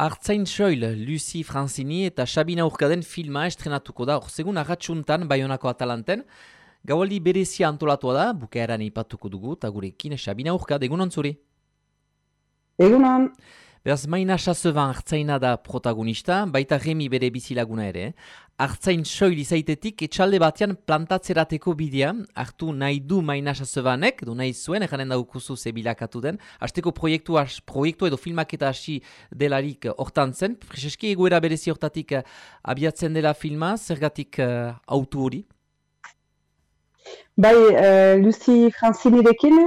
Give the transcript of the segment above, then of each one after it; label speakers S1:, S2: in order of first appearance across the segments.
S1: Artzain Soil, Lucy Franzini eta Sabina Urkaden filma estrenatuko da, orsegun agatsuntan, Bayonako Atalanten. Gaualdi berezia antolatua da, bukaeran ipatuko dugu, eta gurekin Sabina Urkad, egunon zuri?
S2: Egunon.
S1: Beraz, maina saseban hartzaina da protagonista, baita remi bere bizilaguna ere. Hartzain soil izaitetik etxalde batean plantatzerateko bidea, hartu nahi du maina sasebanek, du nahi zuen, eganen daukuzu zebilakatu den, hasteko proiektu, proiektu edo filmaketa hasi delarik hortan zen, prezeski egoera berezi hortatik uh, abiatzen dela filma, zergatik uh, autu hori?
S2: Bai, uh, Lucy Francinirekin,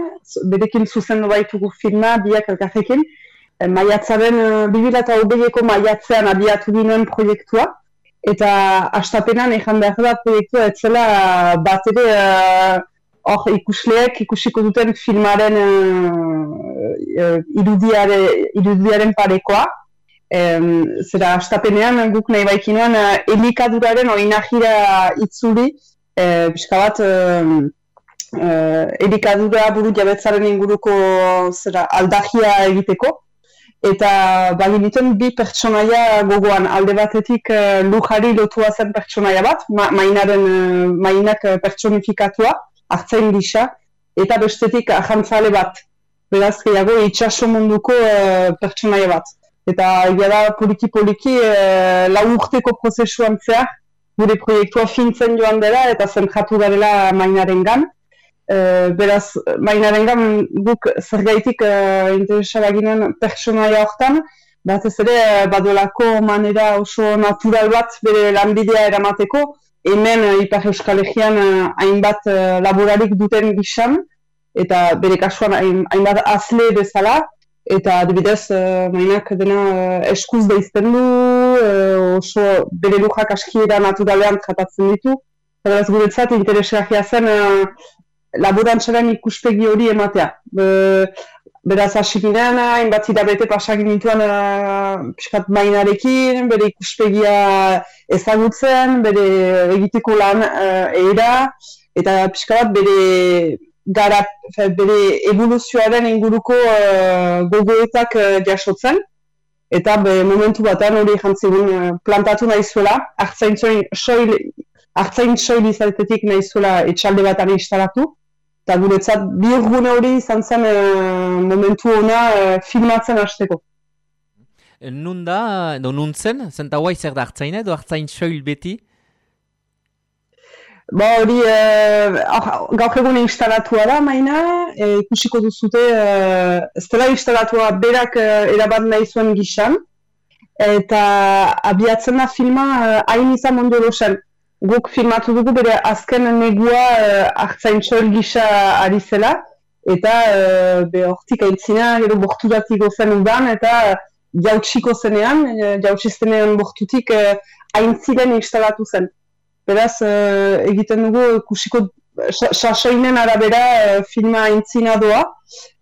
S2: berekin zuzen baitugu filma, biak elkarrekin, maiatzaren, uh, bibila eta obeieko maiatzean abiatu ginen proiektua, eta astapenan ezan behar da proiektua etzela bat ere uh, hor ikusleek ikusiko duten filmaren uh, irudiare, irudiaren parekoa. Um, zera astapenean guk nahi baikinoan uh, elikaduraren oinahira itzuli uh, pixka bat uh, uh, elikadura buru jabetzaren inguruko zera aldahia egiteko eta bagin dituen bi pertsonaia gogoan alde batetik uh, lujari lotua zen pertsonaia bat, ma, mainaren uh, mainak uh, pertsonifikatua, hartzain gisa, eta bestetik ahantzale bat, beraz gehiago itxaso munduko uh, pertsonaia bat. Eta egia da poliki-poliki uh, lau urteko prozesuan zehar, gure proiektua fintzen joan dela eta zentratu garela mainaren gan. Uh, beraz, mainaren gan guk zergaitik uh, interesara ginen personaia hortan, bat ez ere uh, badolako manera oso natural bat bere lanbidea eramateko, hemen uh, Ipar Euskal uh, hainbat laborarik duten gizan, eta bere kasuan hainbat azle bezala, eta adibidez mainak dena eskuz deizten du, oso bere lujak askiera naturalean tratatzen ditu, Beraz, guretzat, interesgarria zen, laborantzaren ikuspegi hori ematea. Be, beraz, hasi ginen, hainbat bete pasagin nituen uh, piskat mainarekin, bere ikuspegia ezagutzen, bere egiteko lan uh, eira, eta piskat bere gara, bere evoluzioaren inguruko uh, gogoetak uh, jasotzen. Eta be, momentu batean hori jantzigun uh, plantatu nahi zuela, hartzain soil, hartzain soil izatetik nahi zuela etxalde bat instalatu eta guretzat bi hori izan zen e, momentu ona e, filmatzen hasteko.
S1: Nun da, edo nun zen, zenta guai zer da hartzain edo hartzain soil beti?
S2: Ba hori, e, gaur egun instalatua da maina, e, ikusiko duzute, e, ez dela instalatua berak e, erabat nahi zuen gixan, eta abiatzen da filma hain izan mundu erosen guk filmatu dugu bere azken negua uh, gisa ari zela, eta uh, be hortik gero borturatik zen udan, eta jautsiko zenean, uh, jautsizenean bortutik uh, aintziren instalatu zen. Beraz, uh, egiten dugu kusiko sasoinen arabera uh, filma aintzina doa,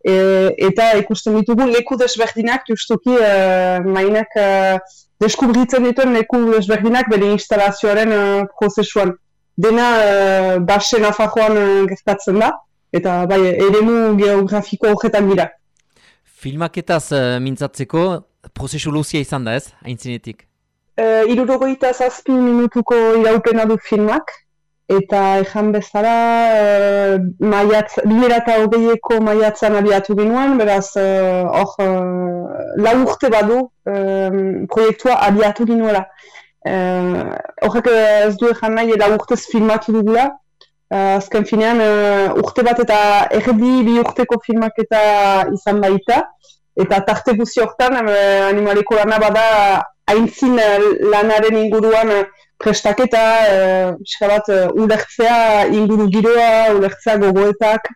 S2: eta ikusten ditugu leku desberdinak justuki uh, mainak deskubritzen dituen leku desberdinak bere instalazioaren uh, prozesuan. Dena uh, basen afajoan uh, gertatzen da, eta bai, eremu geografiko horretan dira.
S1: Filmaketaz uh, mintzatzeko, prozesu luzia izan da ez, haintzinetik?
S2: Uh, Irurogoita zazpi minutuko iraupena du filmak, eta ezan bezala uh, maiatz, eta hogeieko maiatzan abiatu ginoen, beraz eh, hor uh, lau urte badu proiektua abiatu ginoela. Horrek uh, ez du ezan nahi lau urtez filmatu dugula, uh, azken finean urte bat eta erdi bi urteko filmak eta izan baita, eta tarte guzi hortan uh, animaleko lana bada haintzin lanaren inguruan prestaketa, e, bat, e, ulertzea inguru giroa, ulertzea gogoetak,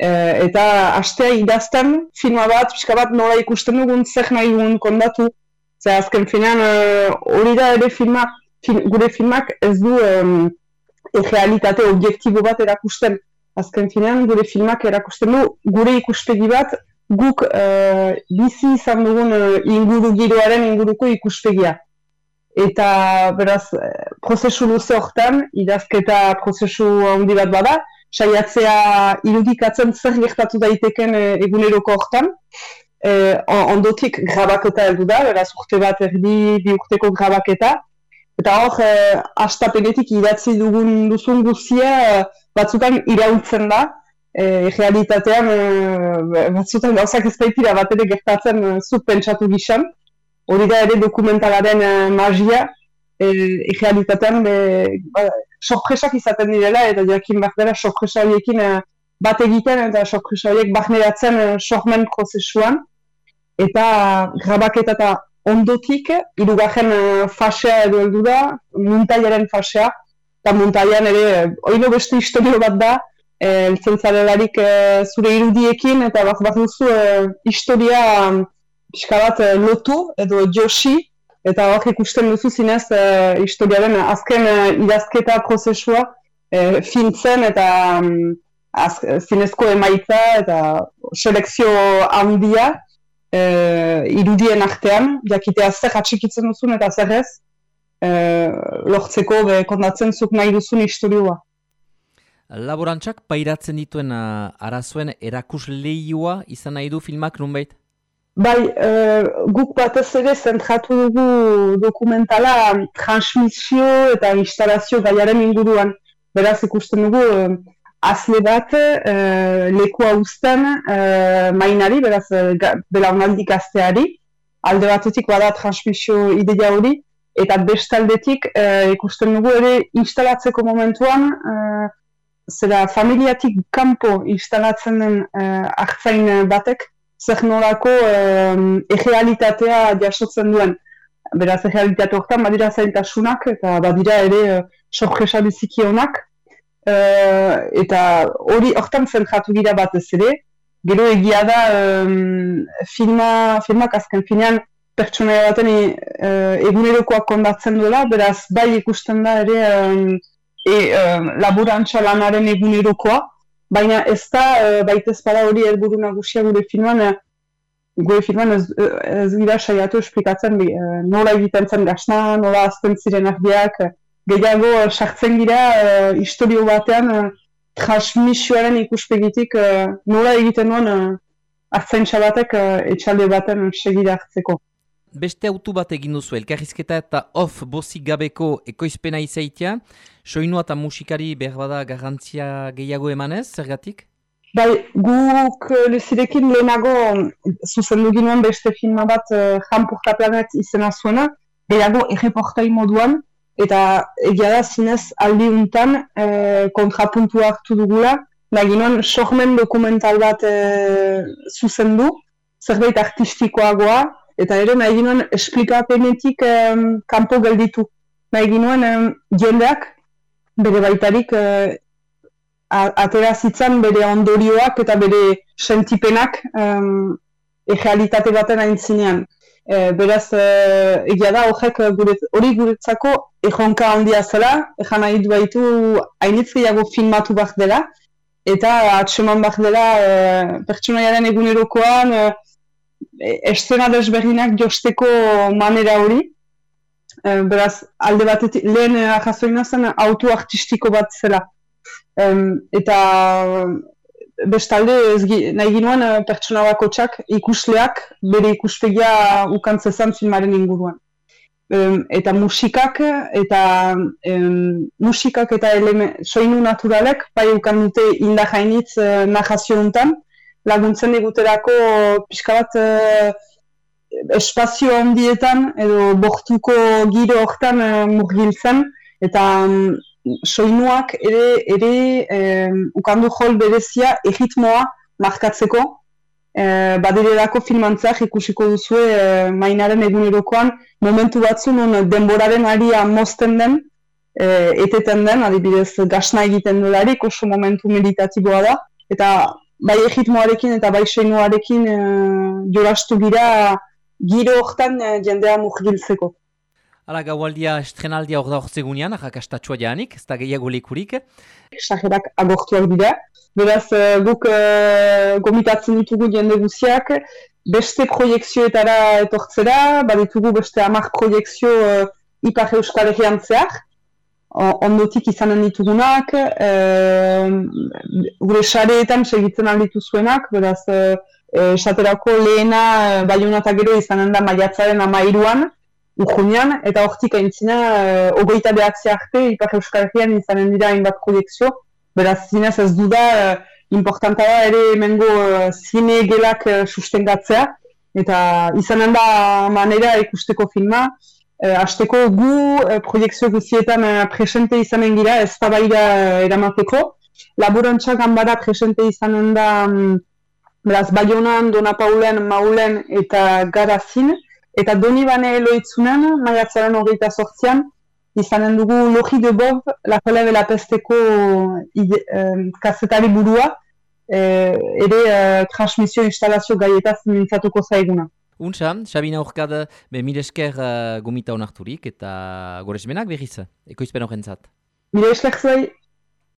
S2: eta astea idazten filma bat, pixka bat nola ikusten dugun zer nahi dugun kondatu, ze azken finean hori da ere filma, gure filmak ez du e, realitate objektibo bat erakusten, azken finean gure filmak erakusten du gure ikuspegi bat, guk e, bizi izan dugun e, inguru giroaren inguruko ikuspegia. Eta beraz prozesu luze hortan, idazketa prozesu handi bat bada, saiatzea irudikatzen zer gertatu daiteken e, eguneroko hortan, ondotik grabaketa heldu da, beraz urte bat erdi bi urteko grabaketa. Eta hor, e, astapenetik idatzi dugun duzun guzia e, batzutan iraultzen da, e, realitatean e, batzutan gauzak ez baitira bat ere gertatzen e, zut pentsatu gizan. Hori da ere dokumentalaren e, magia, e, realitatean be, ba, sorpresak izaten direla, eta jakin behar dela sorpresa horiekin e, bat egiten eta sorpresa horiek bahneratzen e, sormen prozesuan. Eta grabaketa eta ondotik, irugarren uh, fasea edo heldu da, muntaiaren fasea, eta muntaian ere, oino beste historio bat da, eltzen zarelarik e, zure irudiekin, eta bat bat duzu e, historia um, pixka bat e, lotu edo joshi, eta hor ikusten duzu zinez e, historiaren azken e, idazketa prozesua e, fintzen eta um, az, zinezko emaitza eta selekzio handia e, irudien artean, jakitea zer atxikitzen duzun eta zer ez, e, lortzeko be, kondatzen zuk nahi duzun historioa.
S1: Laborantzak pairatzen dituen arazoen erakus lehioa izan nahi du filmak nunbait?
S2: Bai, uh, guk batez ere zentratu dugu dokumentala transmisio eta instalazio gaiaren inguruan. Beraz ikusten dugu uh, azle bat uh, leku hauzten uh, mainari, beraz uh, belaunaldik azteari. Alde batetik bada transmisio ideia hori, eta bestaldetik uh, ikusten dugu ere instalatzeko momentuan zera familiatik kanpo instalatzen den uh, batek, zer uh, egealitatea jasotzen duen. Beraz, egealitate horretan, badira zaintasunak, eta badira ere uh, sorpresa biziki honak. eta hori horretan zentratu gira bat ez ere, gero egia da um, filma, filmak azken finean pertsonaia baten uh, egunerokoak kondatzen duela, beraz, bai ikusten da ere e, um, laburantza lanaren egunerokoa, baina ez da, baita ezpada hori helburu nagusia gure filman, uh, gure filman ez, ez gira saiatu esplikatzen uh, nola egiten zen gasna, nola azten ziren ardiak, uh, gehiago sartzen gira uh, historio batean uh, transmisioaren ikuspegitik uh, nola egiten nuen uh, artzen txabatek uh, etxalde baten segira hartzeko.
S1: Beste autu bat egin duzu, elkarrizketa eta off bozik gabeko ekoizpena izaitia, soinu eta musikari behar bada garantzia gehiago emanez, zergatik?
S2: Bai, guk eh, lezirekin lehenago zuzen duginuen beste filma bat uh, Jampurka Planet izena zuena, gehiago erreportai moduan, eta egia da zinez aldi untan uh, kontrapuntu hartu dugula, nahi ginoen sormen dokumental bat uh, zuzen du, zerbait artistikoagoa, eta ere nahi ginoen esplikapenetik um, kanpo gelditu. Nahi ginoen um, jendeak bere baitarik uh, atera zitzan bere ondorioak eta bere sentipenak um, egealitate baten aintzinean. E, beraz, e, egia da, horrek hori guretzako ejonka handia zela, ejan nahi baitu hainitzgeago filmatu bat dela, eta atseman bat dela e, pertsonaiaren egunerokoan, estena desberdinak josteko manera hori. E, beraz, alde batetik, lehen jazoina zen auto artistiko bat zela. E, eta bestalde, ez nahi ginoen eh, pertsona bako txak ikusleak bere ikuspegia ukantzezan filmaren inguruan. E, eta musikak eta e, musikak eta soinu naturalek bai ukan dute indajainitz e, nahazio laguntzen eguterako pixka bat eh, espazio handietan edo bortuko giro hortan uh, murgiltzen. Eta um, soinuak ere, ere um, ukandu jol berezia egitmoa markatzeko. Uh, badirerako filmantzak ikusiko duzue uh, mainaren egunerokoan momentu batzu non denboraren aria mozten den uh, eteten den, adibidez gasna egiten dolarik oso momentu meditatiboa da. Eta bai egitmoarekin eta bai soinuarekin e, jolastu gira giro hortan e, jendea mugiltzeko.
S1: Hala, gaualdia estrenaldia hor da hortzegunean, ahakastatxua jaanik, ez da gehiago lekurik.
S2: Esagerak agortuak dira. Beraz, e, guk e, gomitatzen ditugu jende guziak, beste proiektzioetara etortzera, baditugu beste amak proiektzio e, Ipar Euskal Herrian zehar, ondotik izanen ditugunak, e, gure sareetan segitzen alditu zuenak, beraz, e, esaterako lehena e, baiona eta gero izanen da maiatzaren amairuan, urjunean, eta hortik aintzina, e, ogoita behatzi arte, Ipar Euskal Herrian izanen dira hainbat proiektzio, beraz, zinez ez duda, e, importanta da ere emengo e, zine gelak e, sustengatzea, eta izanen da manera ikusteko filma, e, azteko gu e, proiektzio guzietan e, presente izanen gira, ez da baira eramateko, laborantza ganbara presente izanen da, mm, beraz, Baionan, Dona Paulen, Maulen eta Garazin, eta doni bane eloitzunan, maiatzaren hogeita sortzian, izanen dugu Logi de Bob, La Cola de la Pesteko eh, kazetari burua, eh, ere eh, transmisio instalazio gaietaz mintzatuko zaiguna.
S1: Untsa, Sabina Urkad, be mire uh, gomita honarturik eta goresmenak behiz, ekoizpen horrentzat.
S2: Mire esker.